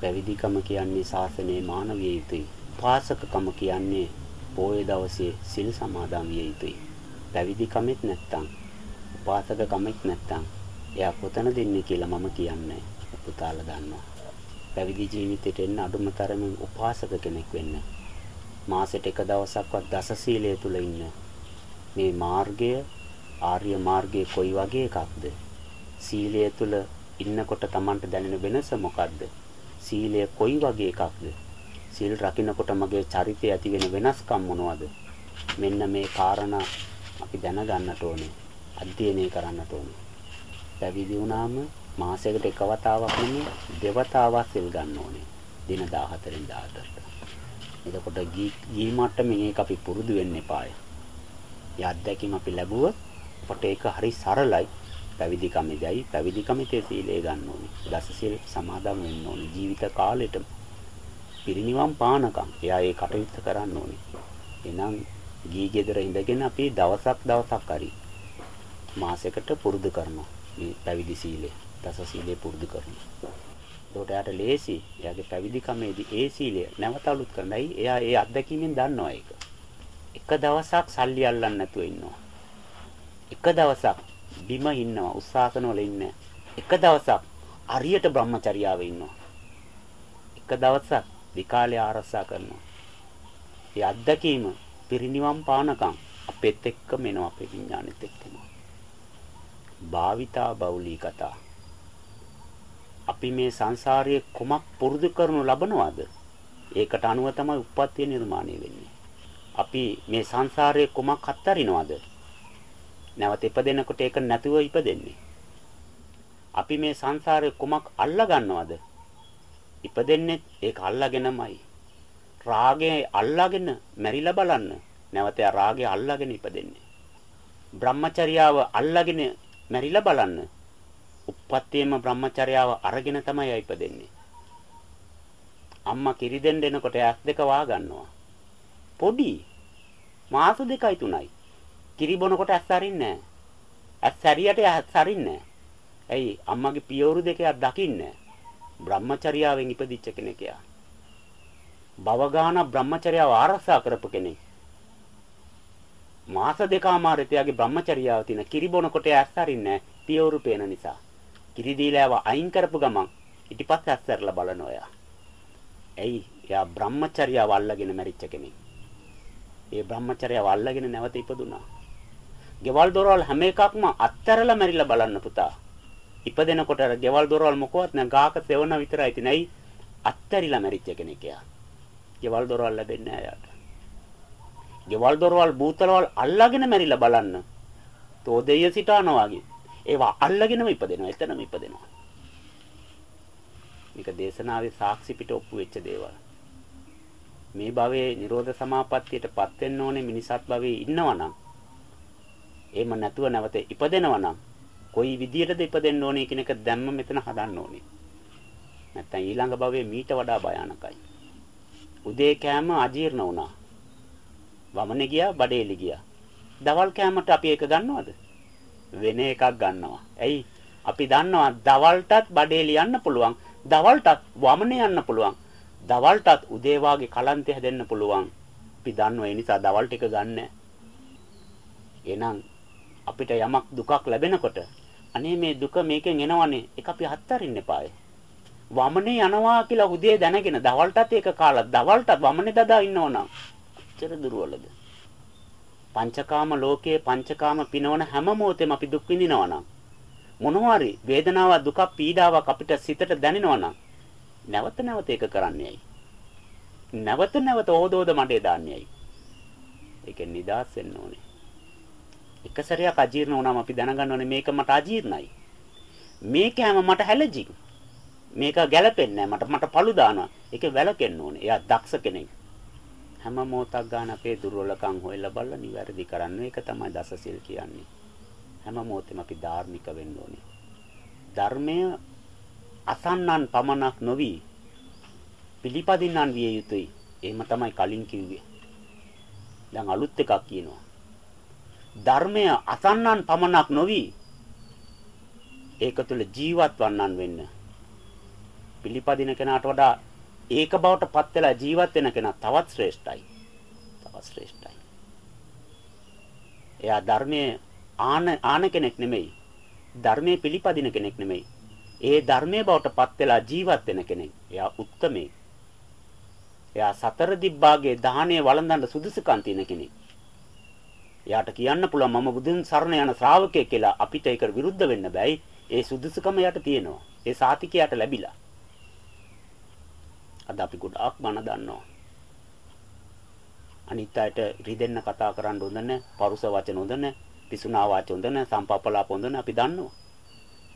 පැවිදිකම කියන්නේ ශාසනයේ මානවීය යුතුයි. උපාසකකම කියන්නේ පොයේ දවසේ සිල් සමාදන් විය යුතුයි. පැවිදිකමෙත් නැත්තම් උපාසකකමෙත් නැත්තම් එයා කොතනද ඉන්නේ කියලා මම කියන්නේ පුතාලා දන්නවා. පැවිදි ජීවිතේට එන්න අඩුම තරමින් උපාසක කෙනෙක් වෙන්න. මාසෙට එක දවසක්වත් දස සීලය තුල ඉන්න. මේ මාර්ගය ආර්ය මාර්ගයේ කොයි වගේ එකක්ද? සීලය තුල ඉන්නකොට Tamanට දැනෙන වෙනස මොකද්ද? සීලය කොයි වගේ එකක්ද? සීල් රකින්නකොට මගේ චරිතය ඇති වෙන වෙනස්කම් මොනවද? මෙන්න මේ කාරණා අපි දැනගන්නට ඕනේ. අධ්‍යයනය කරන්නට ඕනේ. පැවිදි වුණාම මාසයකට එක වතාවක් නෙමෙයි දෙවතාවක් සිල් ගන්න ඕනේ. දින 14න් 18ට. එතකොට ගී මට්ටමින් ඒක අපි පුරුදු වෙන්න එපාය. ඒ අත්දැකීම අපි ලැබුවොත් අපට ඒක හරි සරලයි. පැවිදි කමෙදයි පැවිදි කමිතේ සීලය ගන්න ඕනේ. දස සීල් සමාදන් වෙන්න ඕනේ ජීවිත කාලෙටම. පිරිනිවන් පානකම් එයා ඒ කටයුත්ත කරන්න ඕනේ. එහෙනම් ගී ගෙදර ඉඳගෙන අපි දවසක් දවසක් හරි මාසයකට පුරුදු කරනවා. මේ පැවිදි සීලය. දස සීලය පුරුදු කරනවා. ඒකට එයාට ලේසි. එයාගේ පැවිදි කමේදී ඒ සීලය නැවත අලුත් කරන්නයි එයා ඒ අත්දැකීමෙන් දන්නවා ඒක. එක දවසක් සල්ලි අල්ලන්න නැතුව ඉන්නවා. එක දවසක් බිම ඉන්නවා උස්සාසන වල ඉන්නේ. එක දවසක් අරියට බ්‍රහ්මචර්යාවේ ඉන්නවා. එක දවසක් විකාලේ ආරක්ෂා කරනවා. ඒ අත්දැකීම පිරිනිවන් පානකම් අපෙත් එක්කම එනවා අපේ විඥානෙත් එක්කම. භාවිතා බෞලී කතා. අපි මේ සංසාරයේ කුමක් පුරුදු කරනු ලබනවද? ඒකට අනුව තමයි උප්පත්තිය නිර්මාණය වෙන්නේ. අපි මේ සංසාරයේ කුමක් අත්හරිනවද? නැවත ඉපදෙනකොට ඒක නැතුව ඉපදෙන්නේ. අපි මේ සංසාරේ කුමක් අල්ලා ගන්නවද? ඉපදෙන්නේ ඒක අල්ලාගෙනමයි. රාගය අල්ලාගෙන මැරිලා බලන්න. නැවත රාගය අල්ලාගෙන ඉපදෙන්නේ. බ්‍රහ්මචර්යාව අල්ලාගෙන මැරිලා බලන්න. උප්පත්තියේම බ්‍රහ්මචර්යාව අරගෙන තමයි ඉපදෙන්නේ. අම්මා කිරි දෙන්න එනකොට ඇස් දෙක වා ගන්නවා. පොඩි මාස දෙකයි තුනයි. කිරි බොනකොට ඇස් අරින්නේ නැහැ. ඇස් ඇරියට ඇස් අරින්නේ නැහැ. ඇයි අම්මගේ පියවරු දෙක දකින්නේ බ්‍රහ්මචර්යාවෙන් ඉපදිච්ච කෙනෙක් යා. භවගාන බ්‍රහ්මචර්යාව ආරක්ෂා කරපු කෙනෙක්. මාස දෙකමාරට යාගේ බ්‍රහ්මචර්යාව තියෙන කිරි බොනකොට ඇස් අරින්නේ පියවරු පේන නිසා. කිරි දීලාව අයින් කරපු ගමන් ඊට පස්සේ ඇස් ඇරලා බලනවා යා. ඇයි? එයා බ්‍රහ්මචර්යාව අල්ලගෙන මැරිච්ච කෙනෙක්. ඒ බ්‍රහ්මචර්යාව අල්ලගෙන නැවත ඉපදුනා. ගෙවල් දොරවල් හැම එකක්ම අත්හැරලා මැරිලා බලන්න පුතා. ඉපදෙනකොට අර ගෙවල් දොරවල් මොකවත් නැ ගාක සෙවන විතරයි තියෙන. ඇයි? අත්හැරිලා මැරිච්ච කෙනෙක් යා. ගෙවල් දොරවල් ලැබෙන්නේ නැහැ යාට. ගෙවල් දොරවල් බූතලවල් අල්ලාගෙන මැරිලා බලන්න. තෝදෙය සිටානවා වගේ. ඒවා අල්ලාගෙනම ඉපදෙනවා. එතනම ඉපදෙනවා. මේක දේශනාවේ සාක්ෂි පිට ඔප්පු වෙච්ච දේවල්. මේ භවයේ Nirodha Samapattiyටපත් වෙන්න ඕනේ මිනිසත් භවයේ ඉන්නවනම් එහෙම නැතුව නැවත ඉපදෙනවා නම් කොයි විදියටද ඉපදෙන්න ඕනේ කියන එක දැම්ම මෙතන හදන්න ඕනේ. නැත්තම් ඊළඟ භවයේ මීට වඩා භයානකයි. උදේ කෑම අජීර්ණ වුණා. වමනේ ගියා බඩේලි ගියා. දවල් කෑමට අපි ඒක ගන්නවද? වෙන එකක් ගන්නවා. ඇයි? අපි දන්නවා දවල්ටත් බඩේලි යන්න පුළුවන්. දවල්ටත් වමනේ යන්න පුළුවන්. දවල්ටත් උදේ වාගේ කලන්තය හැදෙන්න පුළුවන්. අපි දන්නවා ඒ නිසා දවල් ටික ගන්න. එහෙනම් අපිට යමක් දුකක් ලැබෙනකොට අනේ මේ දුක මේකෙන් එනවනේ ඒක අපි අත්හරින්න එපායි. වමනේ යනවා කියලා උදේ දැනගෙන දවල්ටත් ඒක කාලා දවල්ටත් වමනේ දදා ඉන්නවනම් එච්චර දුර්වලද? පංචකාම ලෝකයේ පංචකාම පිනවන හැම මොහොතෙම අපි දුක් විඳිනවනම් මොනවාරි වේදනාවක් දුකක් පීඩාවක් අපිට සිතට දැනෙනවනම් නැවත නැවත ඒක කරන්නේයි. නැවත නැවත ඕදෝද මඩේ දාන්නේයි. ඒකෙන් නිදාස් වෙන්න ඕනේ. එක සැරයක් අජීර්ණ වුණාම අපි දැනගන්න ඕනේ මේක මට අජීර්ණයි. මේක හැම මට හැලජි. මේක ගැළපෙන්නේ මට මට පළු දානවා. ඒක වැළකෙන්න ඕනේ. එයා දක්ෂ කෙනෙක්. හැම මොහොතක් ගන්න අපේ දුර්වලකම් හොයලා බලලා නිවැරදි කරන්න ඒක තමයි දසසිල් කියන්නේ. හැම මොහොතෙම අපි ධාර්මික වෙන්න ඕනේ. ධර්මය අසන්නන් පමණක් නොවි පිළිපදින්නන් විය යුතුයි. එහෙම තමයි කලින් කිව්වේ. දැන් අලුත් එකක් කියනවා. ධර්මය අසන්නන් පමණක් නොවි ඒක තුළ ජීවත් වන්නන් වෙන්න. පිළිපදින කෙනාට වඩා ඒක බවට පත් වෙලා ජීවත් වෙන කෙනා තවත් ශ්‍රේෂ්ඨයි. තවත් ශ්‍රේෂ්ඨයි. එයා ධර්මයේ ආන ආන කෙනෙක් නෙමෙයි. ධර්මයේ පිළිපදින කෙනෙක් නෙමෙයි. ඒ ධර්මයේ බවට පත් වෙලා ජීවත් වෙන කෙනෙක්. එයා උත්තමේ. එයා සතර දිබ්බාගේ දාහනේ වළඳන්න සුදුසුකම් තියෙන කෙනෙක්. එයාට කියන්න පුළුවන් මම බුදුන් සරණ යන ශ්‍රාවකයෙක් කියලා අපිට ඒකට විරුද්ධ වෙන්න බෑයි. ඒ සුදුසුකම යට තියෙනවා. ඒ සාතිකයට ලැබිලා. අද අපි ගොඩාක් බණ දන්නවා. අනිත් අයට රිදෙන්න කතා කරන්න හොඳ නැහැ, පරුස වචන හොඳ නැහැ, පිසුනා වාච හොඳ නැහැ, සම්පප්පලාප හොඳ නැහැ අපි දන්නවා.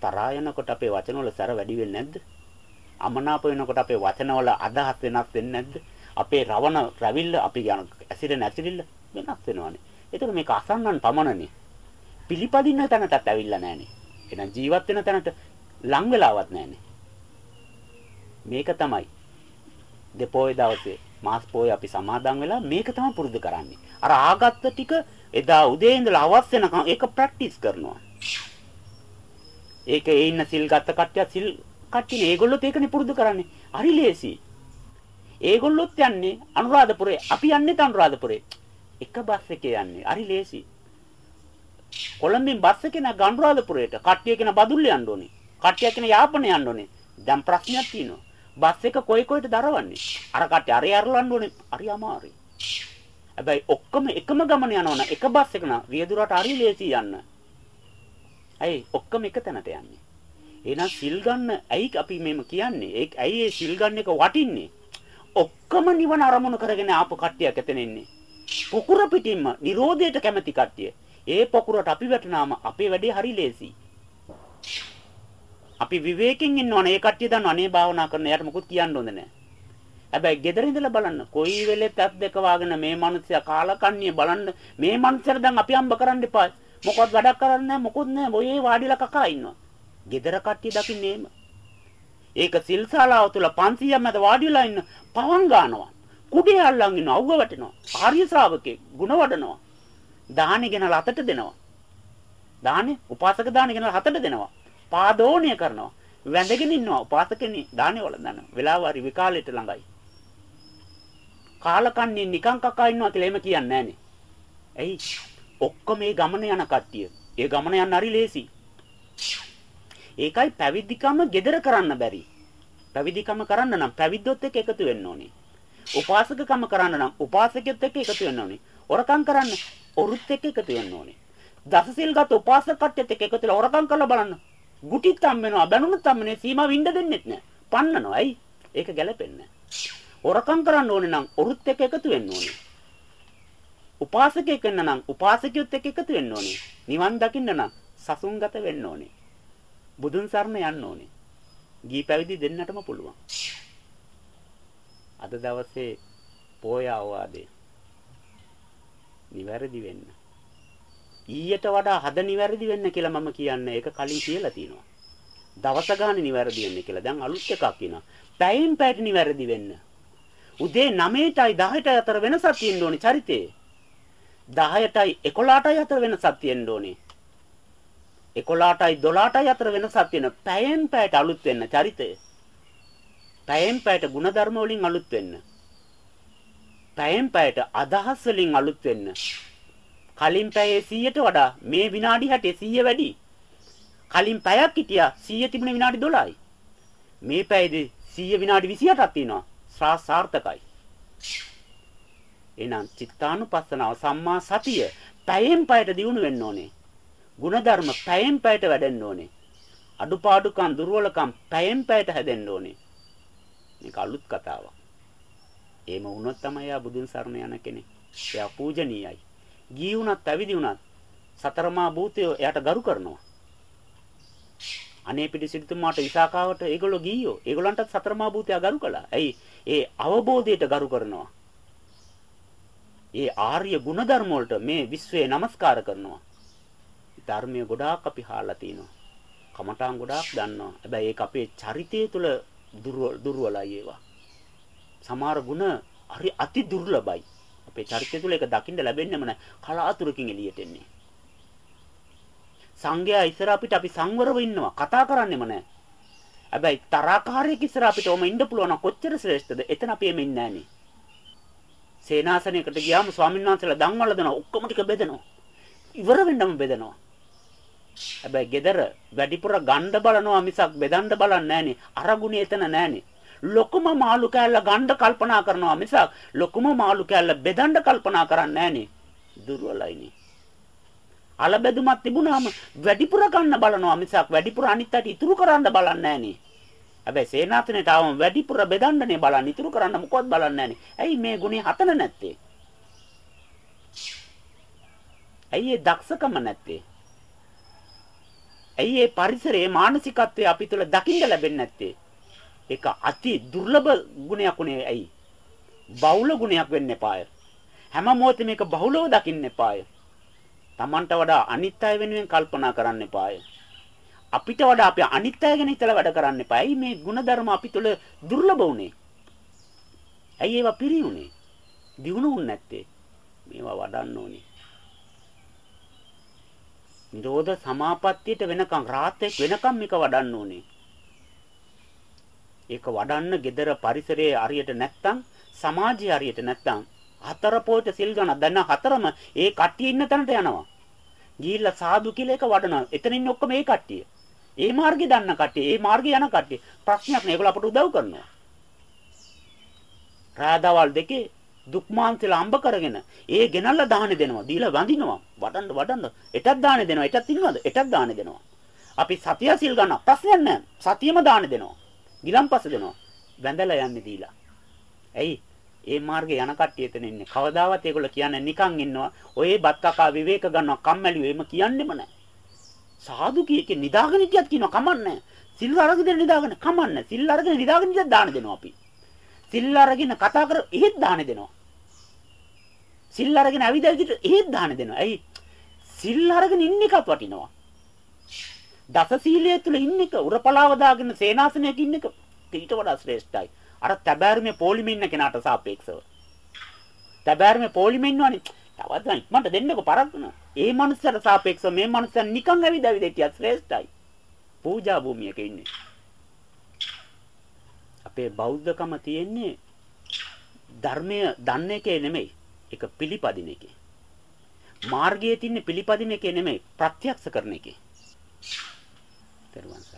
තරහා යනකොට අපේ වචනවල සැර වැඩි වෙන්නේ නැද්ද? අමනාප වෙනකොට අපේ වචනවල අදහස් වෙනස් වෙන්නේ නැද්ද? අපේ රවණ රැවිල්ල අපි යන ඇසිරෙන ඇසිරිල්ල වෙනස් වෙනවානේ. ඒතකොට මේක අසන්නන් පමණනේ. පිළිපදින්න තැනටත් ඇවිල්ලා නැහනේ. එහෙනම් ජීවත් වෙන තැනට ලං වෙලාවක් නැහනේ. මේක තමයි දෙපොය දවසේ මාස් පොය අපි සමාදන් වෙලා මේක තමයි පුරුදු කරන්නේ. අර ආගත්ත ටික එදා උදේ ඉඳලා හවස් වෙනකම් ඒක ප්‍රැක්ටිස් කරනවා. ඒක ඒ ඉන්න සිල් ගත්ත කට්ටිය සිල් කට්ටියනේ ඒගොල්ලොත් ඒකනේ පුරුදු කරන්නේ. හරි ලේසි. ඒගොල්ලොත් යන්නේ අනුරාධපුරේ අපි යන්නේ අනුරාධපුරේ. එක බස් එකේ යන්නේ. හරි ලේසි. කොළඹින් බස් එකේ නා ගනුරාධපුරේට කට්ටිය කෙන බදුල්ල යන්න ඕනේ. කට්ටිය කෙන යාපනය යන්න ඕනේ. දැන් ප්‍රශ්නයක් තියෙනවා. බස් එක කොයි කොයිට දරවන්නේ? අර කට්ටිය අරේ අරලන්න ඕනේ. හරි අමාරුයි. හැබැයි ඔක්කොම එකම ගමන යනවනම් එක බස් එක නා රියදුරට හරි ලේසි යන්න. ඇයි ඔක්කොම එක තැනට යන්නේ? එහෙනම් සිල් ගන්න ඇයි අපි මේම කියන්නේ? ඒ ඇයි ඒ සිල් ගන්න එක වටින්නේ? ඔක්කොම නිවන අරමුණු කරගෙන ආපු කට්ටියක් එතන ඉන්නේ. පොකුර පිටින්ම Nirodheට කැමති කට්ටිය. ඒ පොකුරට අපි වැටුනාම අපේ වැඩේ හරි ලේසි. අපි විවේකයෙන් ඉන්නවනේ ඒ කට්ටිය දන්නව අනේ භාවනා කරන යාට මොකුත් කියන්න හොඳ නැහැ. හැබැයි ගෙදර ඉඳලා බලන්න කොයි වෙලෙත් ඇස් දෙක වාගෙන මේ මිනිස්සයා කාලකන්ණිය බලන්න මේ මිනිස්සර දැන් අපි අම්බ කරන්න එපා. මොකවත් වැඩක් කරන්නේ නැහැ මොකුත් නැහැ. බොයේ වාඩිලා කකා ඉන්නවා. ගෙදර කට්ටිය දකින්නේම. ඒක සිල්ශාලාව තුල 500 මැද වාඩිලා ඉන්න පවන් ගන්නවා. කුඩේ අල්ලන් ඉන්න අවුව වැටෙනවා. ආර්ය ශ්‍රාවකේ ಗುಣ වඩනවා. දාහනේ ගෙනලා අතට දෙනවා. දාහනේ උපාසක දාහනේ ගෙනලා හතට දෙනවා. පාදෝණිය කරනවා. වැඳගෙන ඉන්නවා උපාසකෙනි දාහනේ වල දන්න. වෙලාව හරි විකාලෙට ළඟයි. කාලකන්ණිය නිකං කකා ඉන්නවා කියලා එහෙම කියන්නේ නැහනේ. ඇයි? ඔක්කොම මේ ගමන යන කට්ටිය. ඒ ගමන යන්න හරි ලේසි. ඒකයි පැවිදිකම gedera කරන්න බැරි. පැවිදිකම කරන්න නම් පැවිද්දොත් එක්ක එකතු වෙන්න ඕනේ. උපාසකකම කරන්න නම් උපාසකෙත් එක්ක එකතු වෙන්න ඕනේ. ඔරකම් කරන්න ඔරුත් එක්ක එකතු වෙන්න ඕනේ. දසසිල් ගත උපාසක කට්ටියත් එක්ක එකතු වෙලා ඔරකම් කරලා බලන්න. ගුටිත් හම් වෙනවා, බැනුනුත් හම් වෙනවා, සීමා වින්ද දෙන්නෙත් නෑ. පන්නනවා. ඇයි? ඒක ගැලපෙන්නේ ඔරකම් කරන්න ඕනේ නම් ඔරුත් එක්ක එකතු වෙන්න ඕනේ. උපාසකයෙක් වෙන්න නම් උපාසකියොත් එක්ක එකතු වෙන්න ඕනේ. නිවන් දකින්න නම් සසුන්ගත වෙන්න ඕනේ. බුදුන් සරණ යන්න ඕනේ. ගී පැවිදි දෙන්නටම පුළුවන්. අද දවසේ පෝය අවවාදේ නිවැරදි වෙන්න. ඊයට වඩා හද නිවැරදි වෙන්න කියලා මම කියන්නේ ඒක කලින් කියලා තියෙනවා. දවස ගානේ නිවැරදි වෙන්න කියලා. දැන් අලුත් එකක් කියනවා. පැයෙන් පැයට නිවැරදි වෙන්න. උදේ 9ටයි 10ටයි අතර වෙනසක් තියෙන්න ඕනේ චරිතේ. 10ටයි 11ටයි අතර වෙනසක් තියෙන්න ඕනේ. 11ටයි 12ටයි අතර වෙනසක් තියෙන. පැයෙන් පැයට අලුත් වෙන්න චරිතය. පැයෙන් පැයට ಗುಣධර්ම වලින් අලුත් වෙන්න. පැයෙන් පැයට අදහස් වලින් අලුත් වෙන්න. කලින් පැයේ 100ට වඩා මේ විනාඩි 60 100 වැඩි. කලින් පැයක් හිටියා 100 තිබුණේ විනාඩි 12යි. මේ පැයේදී 100 විනාඩි 28ක් තියෙනවා. සාර්ථකයි. එහෙනම් චිත්තානුපස්සනාව සම්මා සතිය පැයෙන් පැයට දියුණු වෙන්න ඕනේ. ಗುಣධර්ම පැයෙන් පැයට වැඩෙන්න ඕනේ. අඩුපාඩුකම් දුර්වලකම් පැයෙන් පැයට හැදෙන්න ඕනේ. මේක අලුත් කතාවක්. එහෙම වුණොත් තමයි යා බුදුන් සරණ යන කෙනෙක්. එයා පූජනීයයි. ගී වුණත් පැවිදි වුණත් සතරමා භූතය එයාට ගරු කරනවා. අනේ පිටි සිටුමාට ඉසාකාවට ඒගොල්ලෝ ගියෝ. ඒගොල්ලන්ටත් සතරමා භූතය ගරු කළා. ඇයි? ඒ අවබෝධයට ගරු කරනවා. ඒ ආර්ය ගුණධර්ම වලට මේ විශ්වයේ নমස්කාර කරනවා. ධර්මයේ ගොඩාක් අපි හාලා තිනවා. කමඨාන් ගොඩාක් දන්නවා. හැබැයි ඒක අපේ චරිතය තුළ දුර්වලයි ඒවා. සමහර ಗುಣ හරි අති දුර්ලභයි. අපේ චරිතය තුළ ඒක දකින්න ලැබෙන්නේම නැහැ. කලාතුරකින් එළියට එන්නේ. සංඝයා ඉස්සර අපිට අපි සංවරව ඉන්නවා. කතා කරන්නෙම නැහැ. හැබැයි තරහකාරයෙක් ඉස්සර අපිට ඔම ඉන්න පුළුවන් කොච්චර ශ්‍රේෂ්ඨද? එතන අපි එමෙ ඉන්නේ නැහනේ. සේනාසනයකට ගියාම ස්වාමීන් වහන්සේලා දන්වල දෙනවා ඔක්කොම ටික බෙදනවා. ඉවර වෙන්නම බෙදනවා. හැබැයි gedara වැඩිපුර ගණ්ඩ බලනවා මිසක් බෙදන්න බලන්නේ නැහනේ. අරගුණේ එතන නැහනේ. ලොකුම මාළු කෑල්ල ගණ්ඩ කල්පනා කරනවා මිසක් ලොකුම මාළු කෑල්ල බෙදන්න කල්පනා කරන්නේ නැහනේ. දුර්වලයිනේ. අලබැදුමක් තිබුණාම වැඩිපුර ගන්න බලනවා මිසක් වැඩිපුර අනිත් අයට ඉතුරු කරන්න බලන්නේ නැහනේ. හැබැයි සේනාසනේට ආවම වැඩිපුර බෙදන්නනේ බලන්නේ ඉතුරු කරන්න මොකවත් බලන්නේ නැහනේ. ඇයි මේ ගුණේ හතන නැත්තේ? ඇයි ඒ දක්ෂකම නැත්තේ? ඇයි ඒ පරිසරයේ මානසිකත්වය අපි තුල දකින්න ලැබෙන්නේ නැත්තේ? ඒක අති දුර්ලභ ගුණයක් උනේ ඇයි? බහුල ගුණයක් වෙන්න එපාය. හැම මොහොතෙම මේක බහුලව දකින්න එපාය. Tamanට වඩා අනිත් අය වෙනුවෙන් කල්පනා කරන්න එපාය. අපිට වඩා අපි අනිත් අය ගැන හිතලා වැඩ කරන්න එපා. ඇයි මේ ಗುಣධර්ම අපි තුල දුර්ලභ උනේ? ඇයි ඒවා පිරියුනේ? දිනුනුුන් නැත්තේ. මේවා වඩන්න ඕනේ. නිරෝධ සමාපත්තියට වෙනකම් රාත්‍යෙක් වෙනකම් මේක වඩන්න ඕනේ. ඒක වඩන්න gedara පරිසරයේ හරියට නැත්තම් සමාජයේ හරියට නැත්තම් හතර පොයට සිල් ගන්න දැන් හතරම ඒ කට්ටිය ඉන්න තැනට යනවා. ගිහිල්ලා සාදු කියලා එක වඩනවා. එතන ඉන්න ඔක්කොම ඒ කට්ටිය. ඒ මාර්ගේ දන්න කට්ටිය, ඒ මාර්ගේ යන කට්ටිය. ප්‍රශ්නයක් නෑ. ඒගොල්ලෝ අපට උදව් කරනවා. රාදාවල් දෙකේ දුක්මාන්තලා අම්බ කරගෙන ඒ ගෙනල්ලා දාහනේ දෙනවා. දීලා වඳිනවා. වඩන්න වඩන්න. එටත් දාහනේ දෙනවා. එටත් ඉන්නවද? එටත් දාහනේ දෙනවා. අපි සතිය සිල් ගන්න ප්‍රශ්නයක් නෑ. සතියම දාහනේ දෙනවා. ගිලම්පස දෙනවා. වැඳලා යන්නේ දීලා. ඇයි? ඒ මාර්ගේ යන කට්ටිය එතන ඉන්නේ. කවදාවත් ඒගොල්ලෝ කියන්නේ නිකන් ඉන්නවා. ඔය බත් කකා විවේක ගන්නවා කම්මැලි වෙම කියන්නෙම නැහැ. සාදු කීකේ නිදාගෙන හිටියත් කියනවා කමන්නේ. සිල් අරගෙන නිදාගෙන කමන්නේ. සිල් අරගෙන නිදාගෙන ඉඳලා දාන දෙනවා අපි. සිල් අරගෙන කතා කර එහෙත් දාන දෙනවා. සිල් අරගෙන ඇවිදවිදිට එහෙත් දාන දෙනවා. ඇයි? සිල් අරගෙන ඉන්න එකත් වටිනවා. දස සීලය තුල ඉන්න එක උරපලාව දාගෙන සේනාසනයක ඉන්න එක ඊට වඩා ශ්‍රේෂ්ඨයි. අර තැබෑරුමේ පොලිමේ ඉන්න කෙනාට සාපේක්ෂව. තැබෑරුමේ පොලිමේ ඉන්නවනේ. තවත් ඉක්මනට දෙන්නකො පරක්කන. ඒ මනුස්සයට සාපේක්ෂව මේ මනුස්සයා නිකන් ඇවිද ඇවිද හිටියත් ශ්‍රේෂ්ඨයි. පූජා භූමියක ඉන්නේ. අපේ බෞද්ධකම තියෙන්නේ ධර්මය දන්න එකේ නෙමෙයි. ඒක පිළිපදින එකේ. මාර්ගයේ තින්නේ පිළිපදින එකේ නෙමෙයි ප්‍රත්‍යක්ෂ කරන එකේ. තෙරුවන් සරණයි.